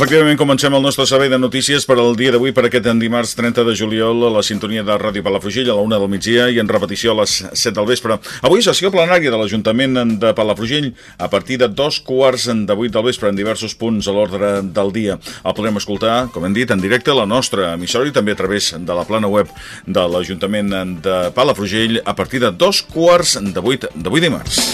Efectivament, comencem el nostre servei de notícies per al dia d'avui, per aquest dimarts 30 de juliol, a la sintonia de Ràdio Palafrugell, a la una del migdia i en repetició a les 7 del vespre. Avui sessió plenària de l'Ajuntament de Palafrugell a partir de dos quarts de vuit del vespre en diversos punts a l'ordre del dia. El podrem escoltar, com hem dit, en directe a la nostra emissora i també a través de la plana web de l'Ajuntament de Palafrugell a partir de dos quarts de vuit d'avui dimarts.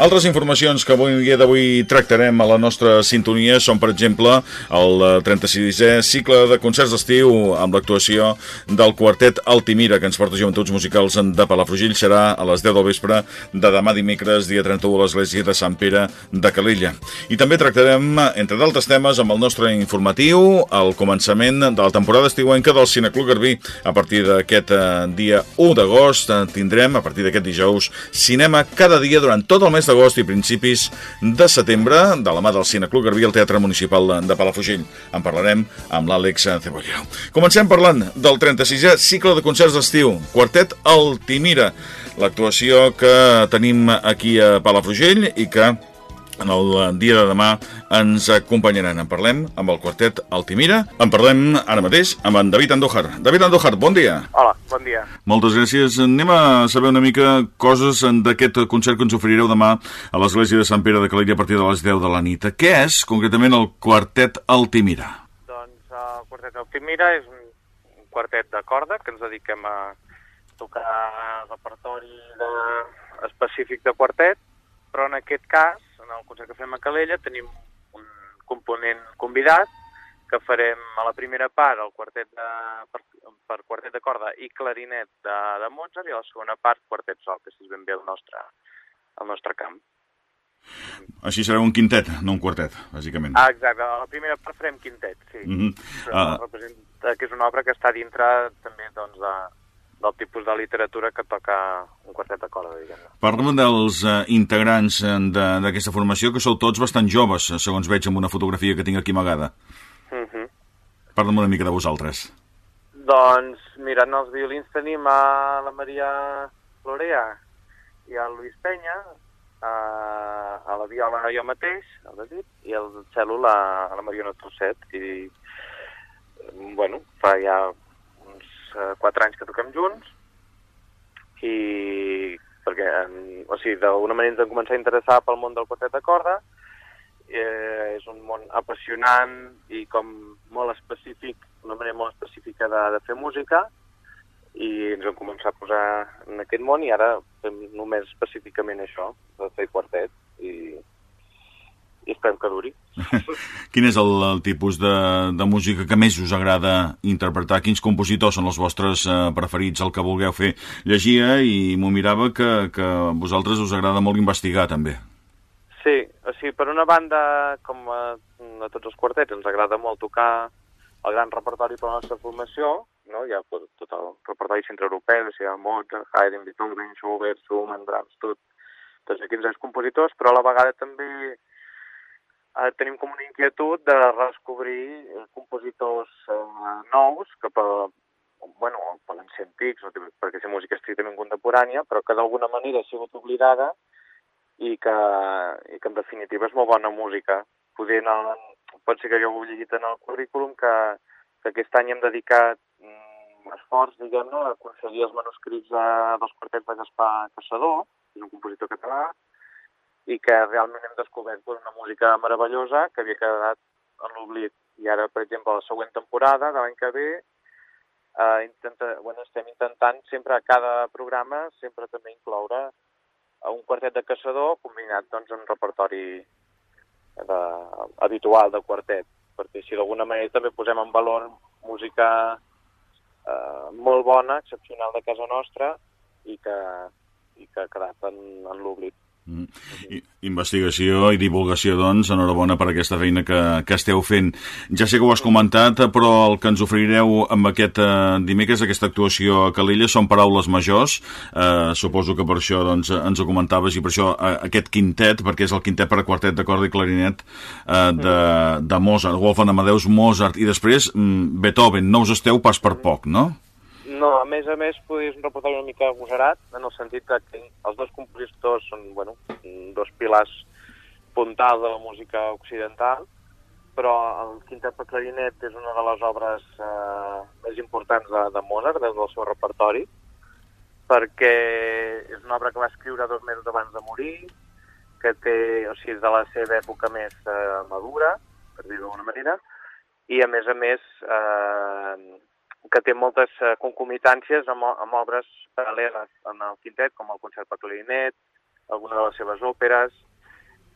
Altres informacions que avui dia d'avui tractarem a la nostra sintonia són, per exemple, el 36è cicle de concerts d'estiu amb l'actuació del quartet Altimira, que ens porta Joventuts Musicals de Palafrugell. Serà a les 10 del vespre de demà dimecres, dia 31, a l'església de Sant Pere de Calella. I també tractarem, entre d'altres temes, amb el nostre informatiu, el començament de la temporada estiuenca del Cineclub Garbí. A partir d'aquest eh, dia 1 d'agost eh, tindrem, a partir d'aquest dijous, cinema cada dia durant tot el mes d'agost i principis de setembre de la mà del Cineclub Garbí al Teatre Municipal de Palafrugell. En parlarem amb l'Àlex Cebollero. Comencem parlant del 36è cicle de concerts d'estiu, Quartet Altimira, l'actuació que tenim aquí a Palafrugell i que en el dia de demà ens acompanyaran. En parlem amb el quartet Altimira. En parlem ara mateix amb en David Andújar. David Andújar, bon dia. Hola, bon dia. Moltes gràcies. Anem a saber una mica coses d'aquest concert que ens oferireu demà a l'Església de Sant Pere de Calella a partir de les 10 de la nit. Què és, concretament, el quartet Altimira? Doncs el quartet Altimira és un, un quartet de corda que ens dediquem a tocar repertori de, específic de quartet, però en aquest cas en el concert que fem a Calella tenim un component convidat que farem a la primera part el quartet de, per, per quartet de corda i clarinet de, de Mozart i a la segona part quartet sol, que és ben bé el nostre, el nostre camp. Així serà un quintet, no un quartet, bàsicament. Ah, exacte. A la primera part farem quintet, sí. Mm -hmm. Uh... representa que és una obra que està dintre també doncs, de, del tipus de literatura que toca un quartet de corda, diguem-ne. Parla'm dels uh, integrants d'aquesta formació, que sou tots bastant joves, segons veig amb una fotografia que tinc aquí amagada. Mm -hmm. Parla'm una mica de vosaltres. Doncs, mira, en els violins tenim a la Maria Florea i al Luis Penya, a, a la viola jo mateix, el David, i el cello la, la Mariona Tosset, i, bueno, fa ja uh, quatre anys que toquem junts, i perquè, en, o sigui, d'alguna manera ens vam començar a interessar pel món del quartet de corda, eh, és un món apassionant i com molt específic, una manera molt específica de, de fer música, i ens vam començar a posar en aquest món i ara fem només específicament això, de fer quartet, i, i esperem que duri. Quin és el, el tipus de, de música que més us agrada interpretar? Quins compositors són els vostres eh, preferits, el que vulgueu fer? Llegia i m'ho mirava que, que a vosaltres us agrada molt investigar, també. Sí, o sigui, per una banda, com a, a tots els quartets, ens agrada molt tocar el gran repertori per la nostra formació, no? hi ha tot el repertori centre-europeu, hi ha Mozart, Haydn, Beethoven, Schubert, Schumann, Brahms, tot, tots aquests compositors, però a la vegada també eh, tenim com una inquietud de redescobrir eh, compositors eh, nous que per, bueno, poden ser antics, no? perquè és música estrictament contemporània, però que d'alguna manera ha sigut oblidada i que, i que en definitiva és molt bona música. Poder anar, pot ser que he llegit en el currículum que, que aquest any hem dedicat mm, esforç, diguem-ne, a aconseguir els manuscrits de, dels quartets de Gaspar Caçador, és un compositor català, i que realment hem descobert pues, una música meravellosa que havia quedat en l'oblit. I ara, per exemple, la següent temporada de l'any que ve eh, intenta, bueno, estem intentant sempre a cada programa sempre també incloure un quartet de caçador combinat doncs, amb un repertori de, habitual de quartet, perquè si d'alguna manera també posem en valor música eh, molt bona, excepcional de casa nostra i que, i que ha quedat en, en l'oblit. Mm. I, investigació i divulgació, doncs, enhorabona per aquesta feina que, que esteu fent. Ja sé que ho has comentat, però el que ens oferireu amb aquest eh, dimecres, aquesta actuació a Calella, són paraules majors. Eh, suposo que per això doncs, ens ho comentaves i per això eh, aquest quintet, perquè és el quintet per a quartet de corda i clarinet eh, de, de Mozart, Wolfgang Amadeus Mozart, i després mm, Beethoven. No us esteu pas per poc, no? No, a més a més, podries reportar una mica agosarat, en el sentit que els dos compositors són, bueno, dos pilars puntals de la música occidental, però el quintet per clarinet és una de les obres eh, més importants de, de Mozart, del seu repertori, perquè és una obra que va escriure dos mesos abans de morir, que té, o sigui, és de la seva època més eh, madura, per dir-ho d'alguna manera, i a més a més eh, que té moltes uh, concomitàncies amb, amb obres paral·leles en el quintet, com el concert per clarinet, alguna de les seves òperes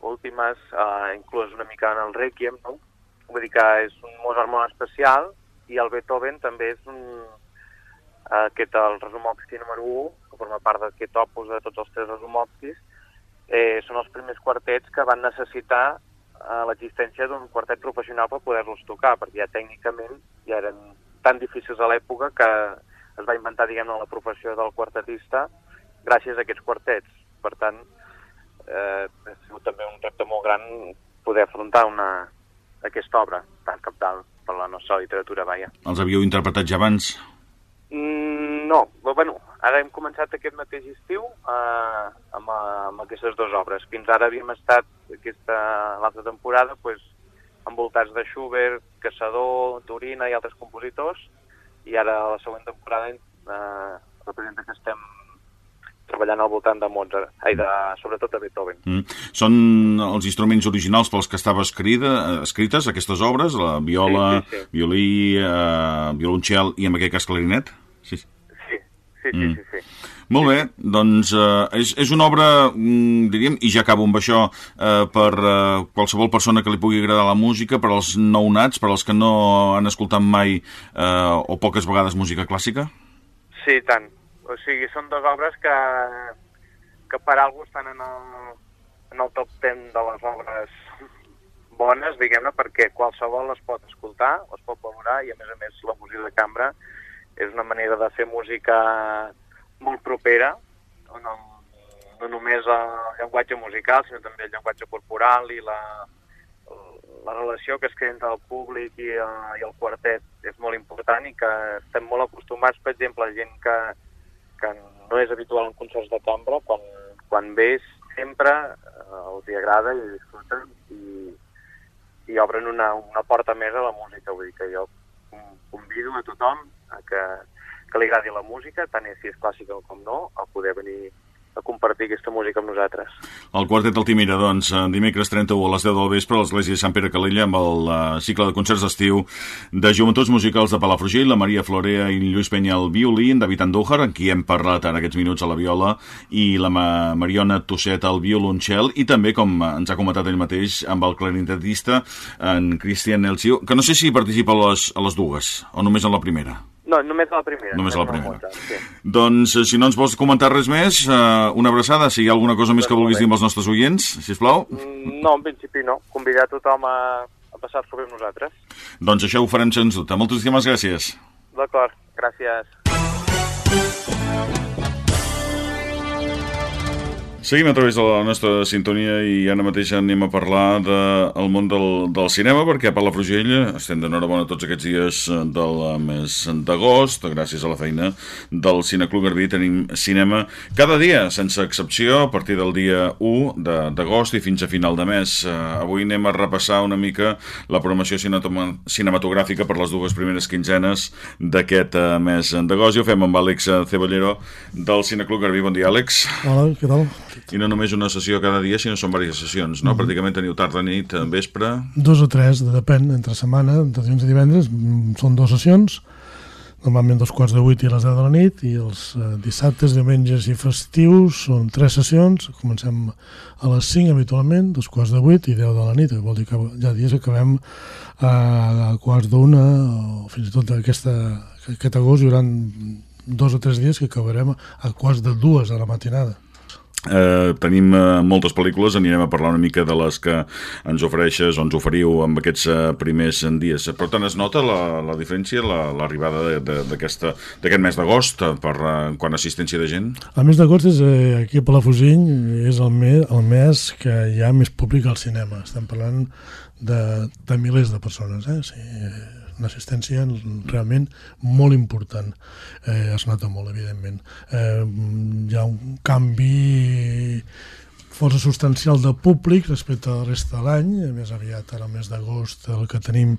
últimes, uh, inclús una mica en el Requiem, no? Vull dir que és un Mozart molt especial i el Beethoven també és un... Aquest, el Razumovsky número 1, que forma part d'aquest opus de tots els tres Razumovskis, eh, són els primers quartets que van necessitar uh, l'existència d'un quartet professional per poder-los tocar, perquè ja tècnicament ja eren tan difícils a l'època que es va inventar, diguem la professió del quartetista gràcies a aquests quartets. Per tant, eh, ha sigut també un repte molt gran poder afrontar una, aquesta obra tan capdalt per la nostra literatura, vaja. Els havíeu interpretat ja abans? Mm, no, però, bueno, ara hem començat aquest mateix estiu eh, amb, amb aquestes dues obres. Fins ara havíem estat aquesta l'altra temporada pues, envoltats de Schubert, Caçador, Turina i altres compositors, i ara la següent temporada eh, representa que estem treballant al voltant de Mozart, ai, de, sobretot de Beethoven. Mm. Són els instruments originals pels que estava escrita, escrites aquestes obres, la viola, sí, sí, sí. violí, eh, violoncel i en aquest cas clarinet? Sí, sí, sí, sí, mm. sí, sí. Molt bé, doncs eh, és, és una obra, mm, diríem, i ja acabo amb això, eh, per eh, qualsevol persona que li pugui agradar la música, per als nounats, per als que no han escoltat mai eh, o poques vegades música clàssica? Sí, tant. O sigui, són dues obres que, que per alguna estan en el, en el top 10 de les obres bones, diguem-ne, perquè qualsevol les pot escoltar, les pot valorar, i a més a més la música de cambra és una manera de fer música molt propera, el, no només el llenguatge musical, sinó també el llenguatge corporal i la, la relació que es crea entre el públic i, uh, i el quartet és molt important i que estem molt acostumats, per exemple, a gent que, que no és habitual en concerts de cambra, quan, quan ves sempre uh, els hi agrada i disfruten i, i obren una, una porta més a la música. Vull dir que jo convido a tothom a que, que li agradi la música, tant si és clàssica com no, a poder venir a compartir aquesta música amb nosaltres. El quartet Altimira, doncs, dimecres 31 a les 10 del vespre a l'Església de Sant Pere Calella amb el uh, cicle de concerts d'estiu de Joventuts Musicals de Palafrugell, la Maria Florea i Lluís Penya al violí, en David Andújar, en qui hem parlat en aquests minuts a la viola, i la Ma Mariona Tosset al violoncel, i també, com ens ha comentat ell mateix, amb el clarinetista, en Cristian Elsiu, que no sé si participa a les, a les dues, o només en la primera. No, només a la primera. Només a la primera. Molta, sí. Doncs, eh, si no ens vols comentar res més, uh, una abraçada, si hi ha alguna cosa més que vulguis dir amb els nostres oients, si plau. Mm, no, en principi no. Convidar tothom a, a passar-s'ho bé amb nosaltres. Doncs això ho farem sens dubte. Moltíssimes gràcies. D'acord, gràcies. Seguim a través de la nostra sintonia i ara mateix anem a parlar del de, món del, del cinema perquè a Palafrugell estem d'enhorabona tots aquests dies del mes d'agost. Gràcies a la feina del Cineclub Garbí tenim cinema cada dia sense excepció a partir del dia 1 d'agost i fins a final de mes. Uh, avui anem a repassar una mica la programació cinematogràfica per les dues primeres quinzenes d'aquest uh, mes d'agost. I ho fem amb Àlex Ceballero del Cineclub Garbí. Bon dia Àlex. Hola, què tal? I no només una sessió cada dia, sinó són diverses sessions, no? Mm. Pràcticament teniu tarda, nit, vespre... Dos o tres, depèn, entre setmana, entre dilluns i divendres, mm, són dues sessions, normalment dos quarts de vuit i les deu de la nit, i els eh, dissabtes, diumenges i festius són tres sessions, comencem a les cinc habitualment, dos quarts de vuit i deu de la nit, vol dir que ja dies acabem a quarts d'una, o fins i tot aquesta, aquest agost hi haurà dos o tres dies que acabarem a quarts de dues a la matinada. Eh, tenim eh, moltes pel·lícules, anirem a parlar una mica de les que ens ofereixes o ens oferiu amb aquests eh, primers dies. Per tant, es nota la, la diferència, l'arribada la, d'aquest mes d'agost per eh, quan assistència de gent? El mes d'agost és eh, aquí a Palafrugell és el mes, el mes que hi ha més públic al cinema. Estem parlant de, de milers de persones. Eh? Sí, una assistència realment molt important. Eh, es nota molt, evidentment. Eh, hi ha un canvi força substancial de públic respecte a la resta de l'any, més aviat ara el mes d'agost el que tenim,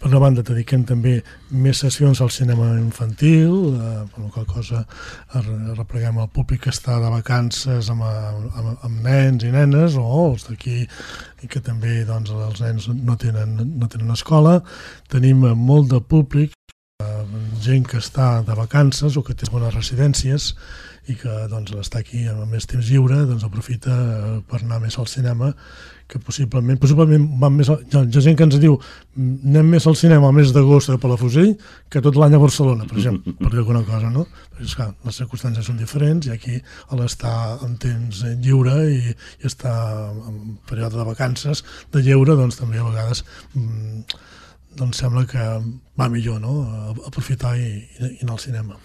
per una banda dediquem també més sessions al cinema infantil, eh, per la qual cosa repleguem el públic que està de vacances amb, amb, amb nens i nenes o els d'aquí i que també doncs, els nens no tenen, no tenen escola. Tenim molt de públic, eh, gent que està de vacances o que té bones residències i que doncs, està aquí amb més temps lliure doncs, aprofita eh, per anar més al cinema que possiblement, possiblement van més, hi ha, hi ha gent que ens diu anem més al cinema al mes d'agost a Palafrugell que tot l'any a Barcelona, per exemple, per dir alguna cosa, no? Perquè, esclar, les circumstàncies són diferents i aquí a l'estar en temps lliure i, i estar en període de vacances de lleure, doncs també a vegades mm, doncs sembla que va millor, no?, aprofitar i, i anar al cinema.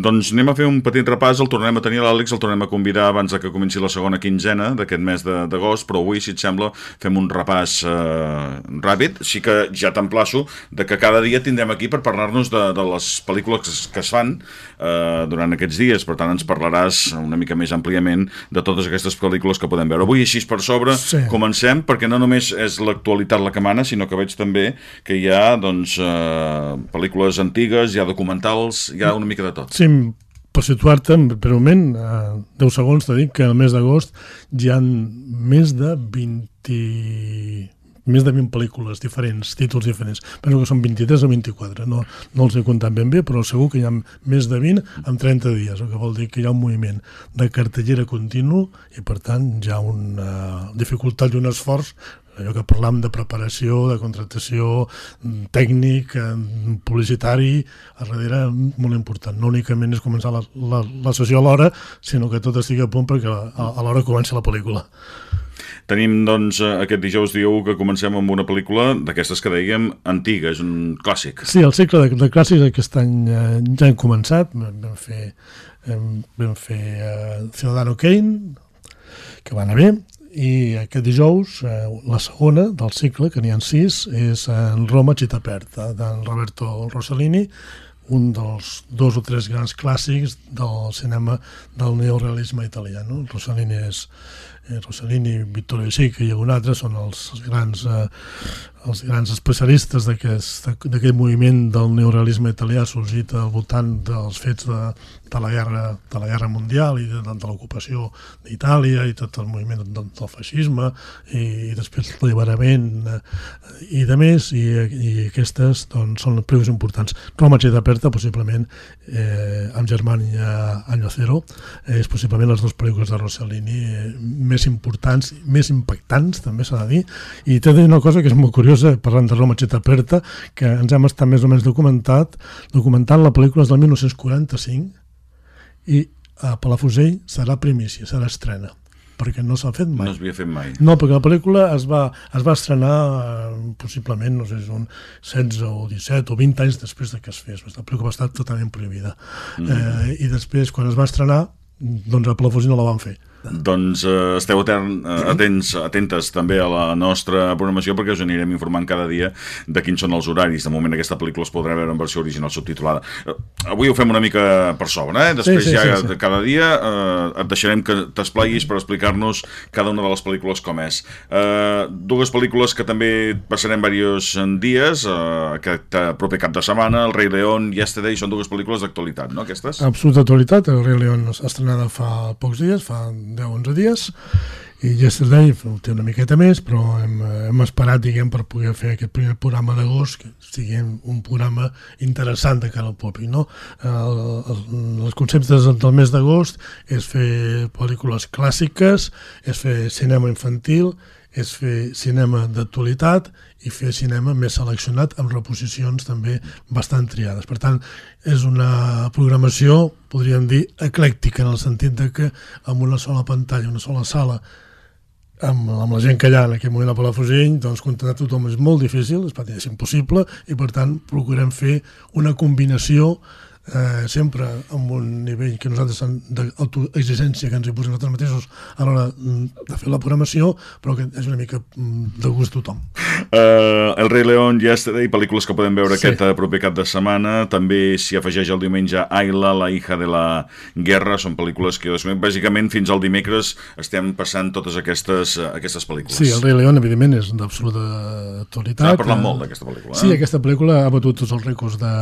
Doncs anem a fer un petit repàs, el tornem a tenir l'Àlex, el tornem a convidar abans de que comenci la segona quinzena d'aquest mes d'agost, però avui, si et sembla, fem un repàs eh, ràpid, així que ja t'emplaço de que cada dia tindrem aquí per parlar-nos de, de les pel·lícules que es fan eh, durant aquests dies, per tant ens parlaràs una mica més àmpliament de totes aquestes pel·lícules que podem veure. Avui, així per sobre, sí. comencem, perquè no només és l'actualitat la que mana, sinó que veig també que hi ha, doncs, eh, pel·lícules antigues, hi ha documentals, hi ha una mica de tot. Sí, per situar-te breument, eh, 10 segons t'he dit que el mes d'agost hi han més de 20 més de 20 pel·lícules diferents, títols diferents. Penso que són 23 o 24, no, no els he comptat ben bé, però segur que hi ha més de 20 en 30 dies, el que vol dir que hi ha un moviment de cartellera continu i, per tant, hi ha una dificultat i un esforç allò que parlam de preparació, de contractació tècnic, publicitari, a darrere molt important. No únicament és començar la, la, la sessió a l'hora, sinó que tot estigui a punt perquè a, a l'hora comença la pel·lícula. Tenim, doncs, aquest dijous dia 1 que comencem amb una pel·lícula d'aquestes que dèiem antiga, és un clàssic. Sí, el cicle de, de clàssics aquest any eh, ja hem començat, vam fer, vam fer eh, Ciudadano Kane, que va anar bé, i aquest dijous eh, la segona del cicle, que n'hi ha sis, és en Roma Città Aperta, d'en Roberto Rossellini, un dels dos o tres grans clàssics del cinema del neorealisme italià. No? Rossellini és eh, Rossellini, Vittorio Sica i algun altre són els grans eh, els grans especialistes d'aquest moviment del neorealisme italià sorgit al voltant dels fets de, de, la, guerra, de la guerra mundial i de, de l'ocupació d'Itàlia i tot el moviment del, del feixisme i, i després l'alliberament eh, i de més i, i aquestes doncs, són les pel·lícules importants. Roma Città Aperta possiblement eh, amb Germania Año Cero eh, és possiblement les dues pel·lícules de Rossellini eh, més importants, més impactants també s'ha de dir i té una cosa que és molt curiosa parlant de Roma Città Aperta, que ens hem estat més o menys documentat, documentant la pel·lícula del 1945 i a Palafrugell serà primícia, serà estrena perquè no s'ha fet mai. No s'havia fet mai. No, perquè la pel·lícula es va, es va estrenar eh, possiblement, no sé, són 16 o 17 o 20 anys després de que es fes. La pel·lícula va estar totalment prohibida. Mm -hmm. eh, I després, quan es va estrenar, doncs a Palafrugell no la van fer. Doncs eh, esteu atern, eh, atents, atentes també a la nostra programació perquè us anirem informant cada dia de quins són els horaris. De moment aquesta pel·lícula es podrà veure en versió original subtitulada. Eh, avui ho fem una mica per sobre, eh? després sí, sí, ja sí, sí. cada dia eh, et deixarem que t'espleguis per explicar-nos cada una de les pel·lícules com és. Eh, dues pel·lícules que també passarem diversos dies, eh, aquest proper cap de setmana, El rei León i Yesterday, són dues pel·lícules d'actualitat, no aquestes? Absoluta actualitat, El rei León estrenada fa pocs dies, fa 10-11 dies i Yesterday té una miqueta més però hem, hem esperat diguem per poder fer aquest primer programa d'agost que sigui un programa interessant de cara al públic no? el, el, els conceptes del mes d'agost és fer pel·lícules clàssiques és fer cinema infantil és fer cinema d'actualitat i fer cinema més seleccionat amb reposicions també bastant triades. Per tant, és una programació, podríem dir, eclèctica, en el sentit de que amb una sola pantalla, una sola sala, amb, amb la gent que hi ha en aquell moment a Palafrugell, doncs contentar tothom és molt difícil, és impossible, i per tant procurem fer una combinació eh, sempre amb un nivell que nosaltres d'autoexigència que ens hi posem nosaltres mateixos a l'hora mm, de fer la programació, però que és una mica mm, de gust tothom. Uh, el Rei León, Yesterday, pel·lícules que podem veure sí. aquest eh, proper cap de setmana, també s'hi afegeix el diumenge Ayla, la hija de la guerra, són pel·lícules que bàsicament fins al dimecres estem passant totes aquestes, eh, aquestes pel·lícules. Sí, el Rei León, evidentment, és d'absoluta actualitat. S'ha parlat molt d'aquesta pel·lícula. Sí, aquesta pel·lícula ha batut tots els rècords de,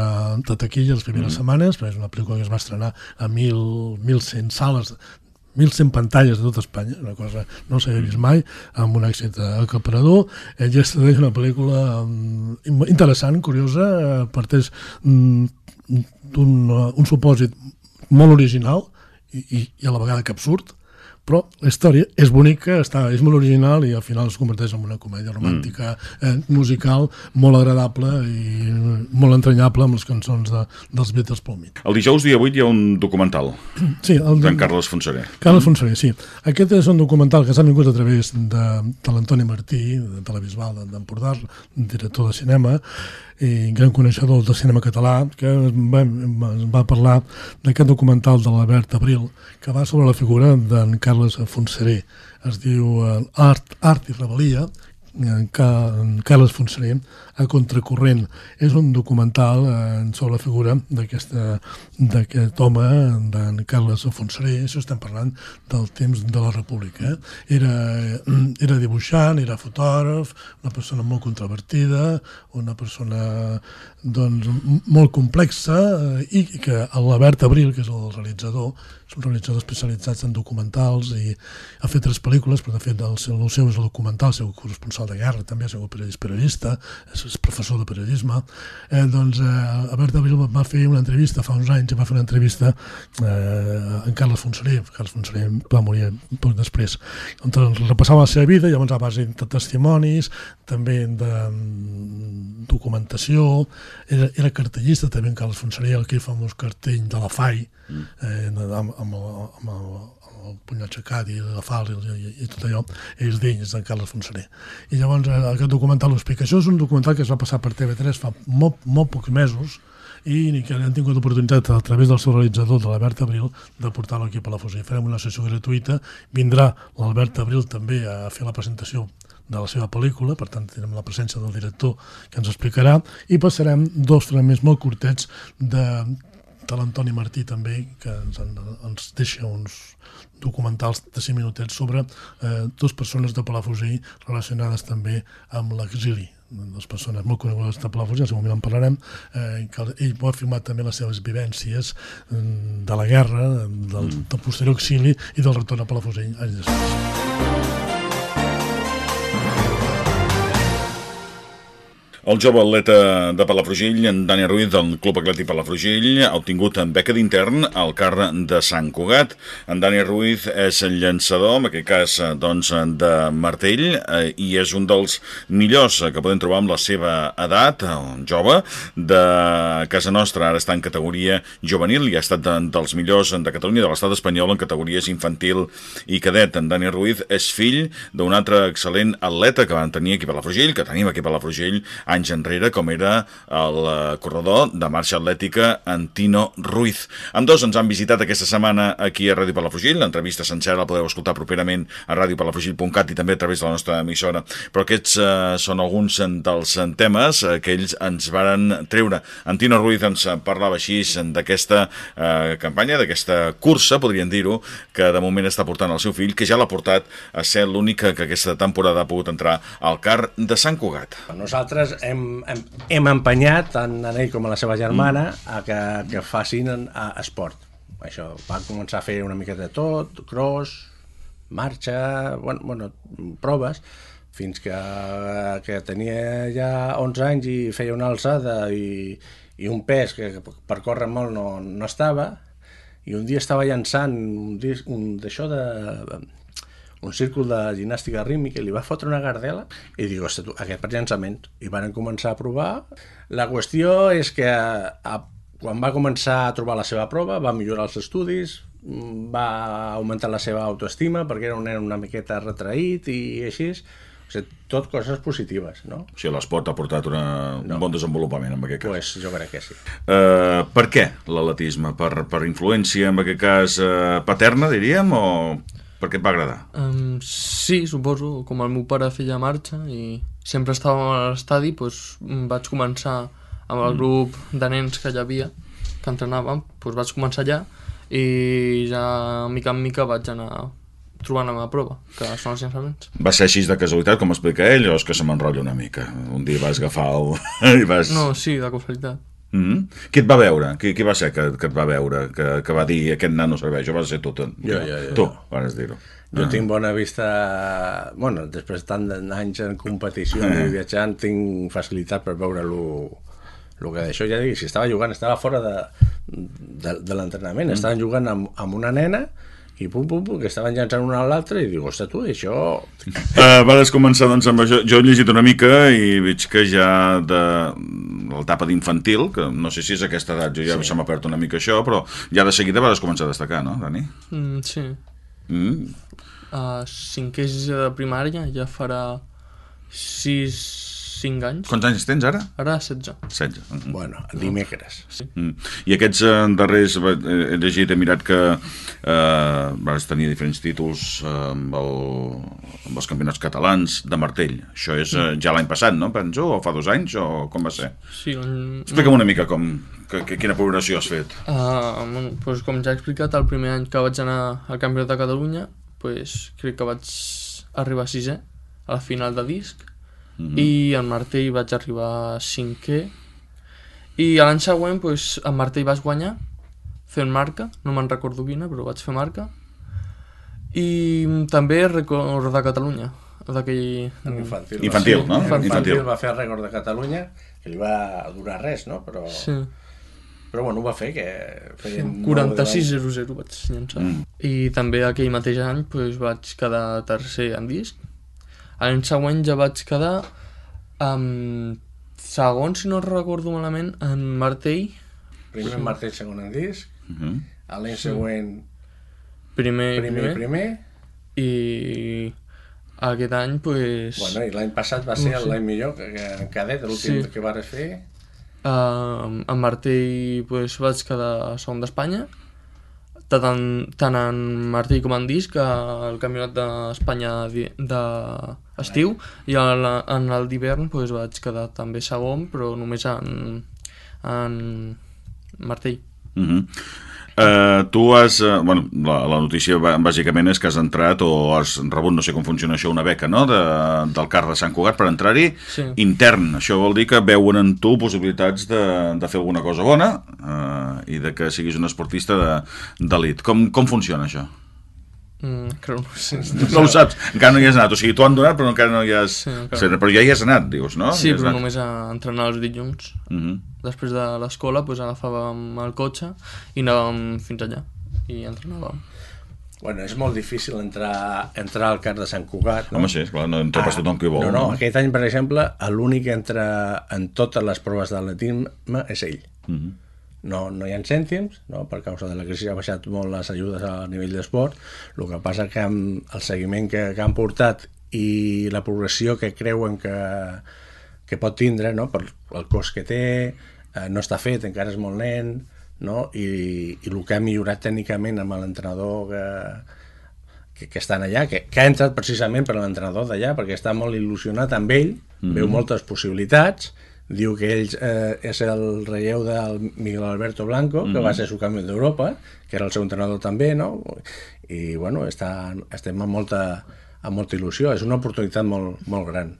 de taquilla les primeres mm. setmanes setmanes, és una pel·lícula que es va estrenar a 1.100 sales 1.100 pantalles de tot Espanya, una cosa no s'havia vist mai, amb un èxit acaparador. Ell és una pel·lícula mm, interessant, curiosa, eh, parteix mm, d'un un supòsit molt original i, i a la vegada que absurd, però la història és bonica, està, és molt original i al final es converteix en una comèdia romàntica mm. eh, musical molt agradable i molt entranyable amb les cançons de, dels Beatles pel mig. El dijous dia 8 hi ha un documental sí, el, d'en Carles Fonseré. Carles Fonseré, sí. Aquest és un documental que s'ha vingut a través de, de l'Antoni Martí, de Televisual d'Empordà, director de cinema, i gran coneixedor del cinema català, que va, va parlar d'aquest documental de l'Albert Abril, que va sobre la figura d'en Carles Fonseré. Es diu eh, Art, Art i Rebel·lia, en Carles Fonseré a Contracorrent. És un documental eh, sobre la figura d'aquest home, d'en Carles Fonseré, això estem parlant del temps de la República. Eh? Era, era dibuixant, era fotògraf, una persona molt controvertida, una persona doncs, molt complexa eh, i que l'Albert Abril, que és el realitzador, és un realitzador especialitzat en documentals i ha fet tres pel·lícules, però de fet el seu, el seu és el documental, el seu corresponsal de guerra, també ha sigut periodista, és és professor de periodisme, eh, doncs eh, Albert Abril va fer una entrevista fa uns anys, va fer una entrevista eh, en Carles Fonseré, Carles Fonseré va morir poc després, on repassava la seva vida, llavors a base de testimonis, també de mm, documentació, era, era cartellista també en Carles Fonseré, aquell famós cartell de la FAI, mm. eh, amb, amb, el, amb el, puny aixecat i la fal i, i, i tot allò, és d'ells, d'en Carles Fonseré. I llavors eh, aquest documental ho explica. Això és un documental que es va passar per TV3 fa molt, molt pocs mesos, i que han tingut l'oportunitat a través del seu realitzador, de l'Albert Abril, de portar-lo aquí a Palafrugell. Farem una sessió gratuïta, vindrà l'Albert Abril també a fer la presentació de la seva pel·lícula, per tant tindrem la presència del director que ens explicarà, i passarem dos fragments molt curtets de de l'Antoni Martí també, que ens, ens deixa uns documentals de 5 minutets sobre eh, dues persones de Palafrugell relacionades també amb l'exili. Dues persones molt conegudes de Palafrugell, en moment en parlarem, eh, que ell va filmar també les seves vivències eh, de la guerra, del, del posterior exili i del retorn a Palafrugell. Anys després. El jove atleta de Palafrugell, en Dani Ruiz, del Club Atlètic Palafrugell, ha obtingut en beca d'intern al car de Sant Cugat. En Dani Ruiz és el llançador, en aquest cas doncs, de martell, eh, i és un dels millors que podem trobar amb la seva edat, un jove, de casa nostra. Ara està en categoria juvenil i ha estat de, dels millors de Catalunya, de l'estat espanyol, en categories infantil i cadet. En Dani Ruiz és fill d'un altre excel·lent atleta que van tenir aquí a Palafrugell, que tenim aquí a Palafrugell, anys enrere, com era el eh, corredor de marxa atlètica Antino Ruiz. Amb dos ens han visitat aquesta setmana aquí a Ràdio Palafrugell, l'entrevista sencera la podeu escoltar properament a radiopalafrugell.cat i també a través de la nostra emissora, però aquests eh, són alguns dels temes eh, que ells ens varen treure. Antino Ruiz ens parlava així d'aquesta eh, campanya, d'aquesta cursa, podríem dir-ho, que de moment està portant el seu fill, que ja l'ha portat a ser l'única que aquesta temporada ha pogut entrar al car de Sant Cugat. Nosaltres hem, hem, hem empenyat tant en ell com a la seva germana mm. a que, que facin a, esport. Això, van començar a fer una mica de tot, cross, marxa, bueno, bueno proves, fins que, que tenia ja 11 anys i feia una alçada i, i un pes que per córrer molt no, no estava, i un dia estava llançant un, un d'això de un círcul de gimnàstica rítmica i li va fotre una gardela i dic, ostres, tu, aquest per llançaments. I van començar a provar. La qüestió és que a, quan va començar a trobar la seva prova, va millorar els estudis, va augmentar la seva autoestima perquè era un nen una miqueta retraït i així. O sigui, tot coses positives, no? O sigui, l'esport ha portat una, no. un bon desenvolupament en aquest cas. Pues jo crec que sí. Uh, per què l'atletisme? Per, per influència, en aquest cas, uh, paterna, diríem, o perquè et va agradar? Um, sí, suposo. Com el meu pare feia marxa i sempre estava a l'estadi, doncs vaig començar amb el mm. grup de nens que hi havia, que entrenàvem, doncs vaig començar allà i ja mica en mica vaig anar trobant la meva prova, que són els llançaments. Va ser així de casualitat, com explica ell, o és que se m'enrotlla una mica? Un dia vas agafar el... i vas... No, sí, de casualitat. Mm -hmm. Qui et va veure? Qui, qui va ser que, que et va veure? Que, que va dir aquest nano serveix? O vas ser tu? Tu, jo, jo, jo. Tu, vas dir-ho. Jo ah. tinc bona vista... Bueno, després de tant d'anys en competició ah. i viatjant, tinc facilitat per veure-lo el que d'això ja dic, si estava jugant, estava fora de, de, de l'entrenament, mm. estaven jugant amb, amb una nena i pum, pum, pum, que estaven llançant una a l'altra i dic, ostres, tu, això... Uh, vas començar, doncs, amb això. Jo he llegit una mica i veig que ja de l'etapa d'infantil, que no sé si és aquesta edat, jo ja sí. se m'ha perdut una mica això, però ja de seguida vas començar a destacar, no, Dani? Mm, sí. Mm. Uh, cinquè de primària ja farà sis 5 anys. Quants anys tens ara? Ara 16. 16. Mm -hmm. Bueno, dimecres. Sí. Mm. I aquests eh, darrers, eh, he llegit, he mirat que eh, vas tenir diferents títols eh, amb, el, amb els campionats catalans de martell. Això és eh, ja l'any passat, no? Penso, o fa dos anys, o com va ser? Sí. Un... Explica'm una mica com, que, que, quina progressió has fet. Uh, bueno, pues, com ja he explicat, el primer any que vaig anar al Campionat de Catalunya, pues, crec que vaig arribar a sisè, a la final de disc, mm -hmm. i en martell vaig arribar a cinquè i l'any següent pues, en martell vaig guanyar fent marca, no me'n recordo quina però vaig fer marca i també record de Catalunya d'aquell... Infantil. Infantil, sí, no? Infantil. Infantil va fer el rècord de Catalunya que li va durar res, no? Però... Sí. Però bueno, ho va fer, que feien... 46-0-0 vaig llançar. Mm. I també aquell mateix any pues, vaig quedar tercer en disc L'any següent ja vaig quedar amb segon, si no recordo malament, en martell. Primer en martell, segon en disc. Uh -huh. L'any sí. següent... Primer, primer, primer. primer. I aquest any, pues... Bueno, i l'any passat va ser no, sí. l'any millor, que, que en cadet, l'últim sí. que vas fer. Uh, en martell pues, vaig quedar segon d'Espanya tant, tant en martell com en disc al campionat d'Espanya d'estiu i el, en el d'hivern pues, vaig quedar també segon però només en, en martell mm -hmm. Uh, tu has... Uh, bueno, la, la notícia bàsicament és que has entrat o has rebut, no sé com funciona això, una beca, no?, de, del CAR de Sant Cugat per entrar-hi sí. intern. Això vol dir que veuen en tu possibilitats de, de fer alguna cosa bona uh, i de que siguis un esportista d'elit. De, com, com funciona això? Mm, no, sí, no, no ho saps, encara no hi has anat. O sigui, tu han donat, però encara no hi has... Sí, encara... Però ja hi has anat, dius, no? Sí, però anat. només a entrenar els dilluns. Mhm. -huh després de l'escola pues, agafàvem el cotxe i anàvem fins allà i entrenàvem. Bueno, és molt difícil entrar, entrar al CAR de Sant Cugat. No? Home, sí, esclar, no entra ah, pas tothom que vol. No, no, no, aquest any, per exemple, l'únic que entra en totes les proves d'atletisme és ell. Uh mhm. No, no hi ha cèntims, no? per causa de la crisi ha baixat molt les ajudes a nivell d'esport, el que passa que amb el seguiment que, que han portat i la progressió que creuen que, que pot tindre no? per el cost que té, eh, no està fet, encara és molt nen, no? I, i el que ha millorat tècnicament amb l'entrenador que, que, que estan allà, que, que ha entrat precisament per l'entrenador d'allà, perquè està molt il·lusionat amb ell, mm -hmm. veu moltes possibilitats, diu que ell eh, és el relleu del Miguel Alberto Blanco, mm -hmm. que va ser subcampió d'Europa, que era el seu entrenador també, no? I, bueno, està, estem amb molta, amb molta il·lusió, és una oportunitat molt, molt gran.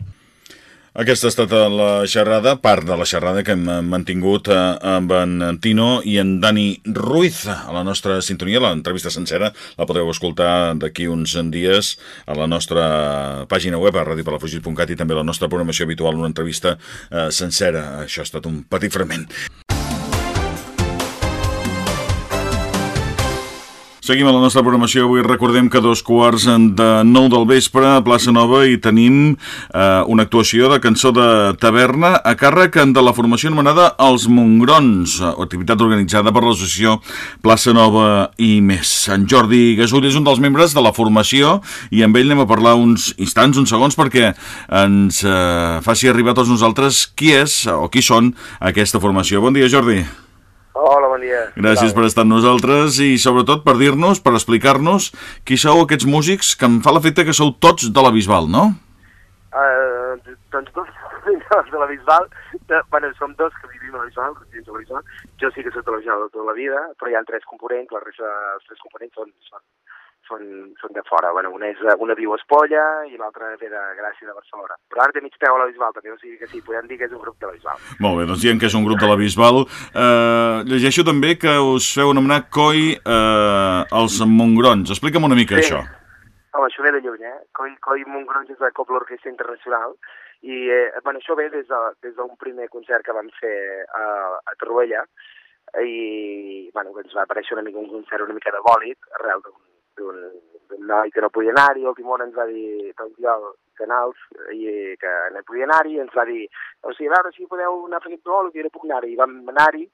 Aquesta ha estat la xerrada, part de la xerrada que hem mantingut eh, amb en Tino i en Dani Ruiz a la nostra sintonia. L'entrevista sencera la podreu escoltar d'aquí uns dies a la nostra pàgina web a radiopalafugit.cat i també la nostra programació habitual, una entrevista eh, sencera. Això ha estat un petit fragment. Seguim a la nostra programació. Avui recordem que dos quarts de nou del vespre a Plaça Nova i tenim eh, una actuació de cançó de taverna a càrrec de la formació anomenada Els Mongrons, activitat organitzada per l'associació Plaça Nova i més. En Jordi Gasull és un dels membres de la formació i amb ell anem a parlar uns instants, uns segons, perquè ens eh, faci arribar a tots nosaltres qui és o qui són aquesta formació. Bon dia, Jordi. Hola, bon dia. Gràcies per estar amb nosaltres i sobretot per dir-nos, per explicar-nos qui sou aquests músics que em fa l'efecte que sou tots de la Bisbal, no? Uh, doncs tots de la Bisbal. De, bueno, som dos que vivim a la Bisbal, que a la Bisbal. Jo sí que soc de la Bisbal tota la vida, però hi ha tres components, la resta dels tres components són, són, són, són de fora. Bueno, una, és, una viu a Espolla i l'altra ve de Gràcia de Barcelona. Però ara té mig peu a la Bisbal també, o sigui que sí, podem dir que és un grup de la Bisbal. Molt bé, doncs dient que és un grup de la Bisbal. Uh, llegeixo també que us feu anomenar COI uh, els Mongrons. Explica'm una mica Sí. això. Home, això ve de lluny, eh? Coi, Coi Montgrons és de Copla Orquestra Internacional i, eh, bueno, això ve des d'un de, des primer concert que vam fer a, a Torroella i, bueno, ens va aparèixer una mica un concert una mica de bòlit arrel d'un d'un noi que no podia anar-hi, el Timon ens va dir, el Oriol Canals, i, que no podia anar-hi, ens va dir, o sigui, a veure si podeu anar a fer aquest bòlit, i era puc anar-hi, i vam anar-hi,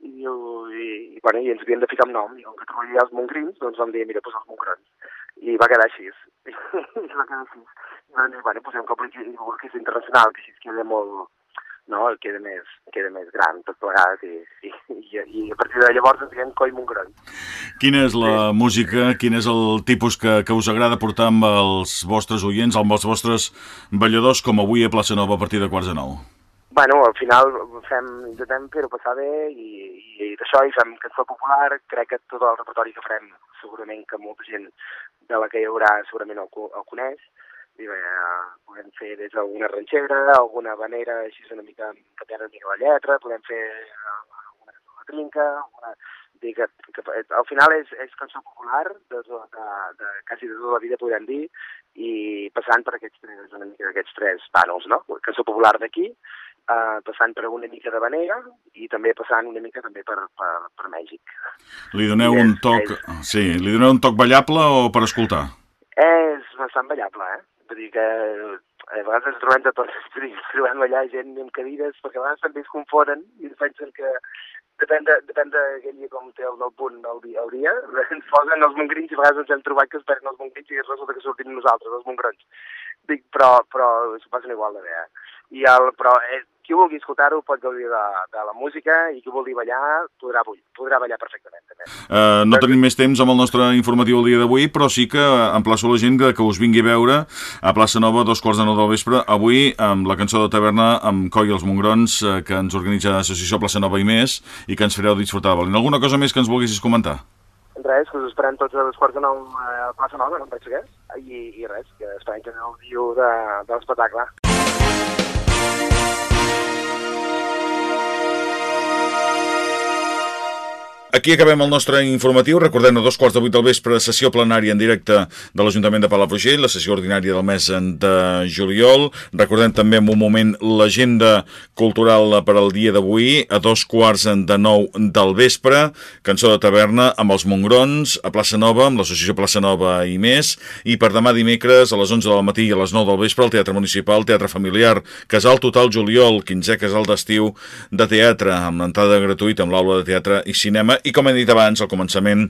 i, i, i, bueno, i ens havien de ficar un nom, i com que trobaria els Montgrins, doncs vam dir, mira, doncs els Montgrons. I va quedar així. I va quedar així. I vam dir, bueno, posem com i orquestra internacional, que així queda molt, no, el queda més, queda més gran tot plegat i, i, i, i a partir de llavors ens diem Coi Montgrón. Quina és la música, quin és el tipus que, que us agrada portar amb els vostres oients, amb els vostres balladors, com avui a Plaça Nova a partir de quarts de nou? Bueno, al final fem, intentem fer-ho passar bé i, i, i d'això i fem cançó popular, crec que tot el repertori que farem segurament que molta gent de la que hi haurà segurament el, el coneix, i bé, eh, podem fer des d'alguna ranxera, alguna vanera així una mica, canviant una mica la lletra, podem fer eh, alguna cançó de trinca, alguna... Dir que, que, al final és, és cançó popular de, de, de, de quasi de tota la vida podem dir i passant per aquests tres, una mica d'aquests tres pànols, no? Cançó popular d'aquí, eh, passant per una mica de vanera i també passant una mica també per, per, per Mèxic. Li doneu un és- toc... és- Sí, li doneu un toc ballable o per escoltar? És bastant ballable, eh? Vull dir que eh, a vegades ens trobem de ens trobem allà gent amb cadires, perquè a vegades també es confonen i pensen que depèn de, depèn d'aquell dia com té el del punt el dia, el dia, ens posen els mongrins i a vegades ens hem trobat que es perden els mongrins i resulta que sortim nosaltres, els mongrons. Dic, però, però s'ho passen igual de bé, eh? I el, però eh, qui vulgui escoltar-ho pot gaudir de, de la música i qui vulgui ballar podrà, podrà ballar perfectament, també. Uh, no tenim més temps amb el nostre informatiu el dia d'avui, però sí que emplaço la gent que, que us vingui a veure a Plaça Nova, dos quarts de nou del vespre, avui amb la cançó de taverna amb Coi i els Mongrons, eh, que ens organitza l'Associació Plaça Nova i més, i que ens fareu disfrutar de Valent. Alguna cosa més que ens volguessis comentar? Res, que us esperem tots a les quarts de nou a plaça Nova, no em penso què és, i, i res, que esperem que gaudiu de, de l'espectacle. Aquí acabem el nostre informatiu. Recordem a dos quarts de vuit del vespre sessió plenària en directe de l'Ajuntament de Palafrugell, la sessió ordinària del mes de juliol. Recordem també en un moment l'agenda cultural per al dia d'avui, a dos quarts de nou del vespre, cançó de taverna amb els Mongrons, a Plaça Nova, amb l'Associació Plaça Nova i més, i per demà dimecres a les 11 del matí i a les 9 del vespre al Teatre Municipal, Teatre Familiar, Casal Total Juliol, 15è Casal d'Estiu de Teatre, amb l'entrada gratuïta amb l'aula de teatre i cinema, i com he dit abans, al començament,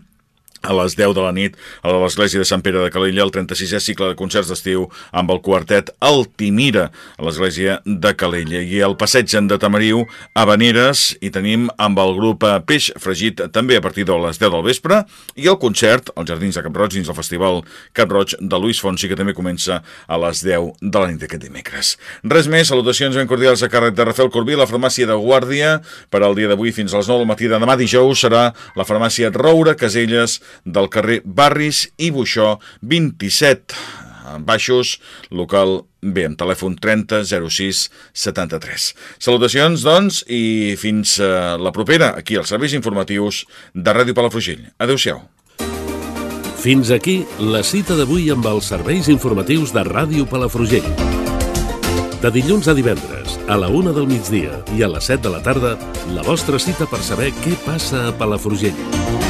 a les 10 de la nit a l'Església de Sant Pere de Calella el 36è cicle de concerts d'estiu amb el quartet Altimira a l'Església de Calella i el passeig de Tamariu a Vaneres i tenim amb el grup Peix Fregit també a partir de les 10 del vespre i el concert als Jardins de Cap Roig dins el Festival Cap Roig de Luis Fonsi que també comença a les 10 de la nit d'aquest dimecres. Res més, salutacions ben cordials a càrrec de Rafael Corbí, la farmàcia de Guàrdia per al dia d'avui fins a les 9 del matí de demà dijous serà la farmàcia Roura Caselles del carrer Barris i Buixó 27 en baixos, local B, amb telèfon 30 06 73. Salutacions, doncs, i fins eh, la propera, aquí als serveis informatius de Ràdio Palafrugell. Adéu-siau. Fins aquí la cita d'avui amb els serveis informatius de Ràdio Palafrugell. De dilluns a divendres, a la una del migdia i a les 7 de la tarda, la vostra cita per saber què passa a Palafrugell.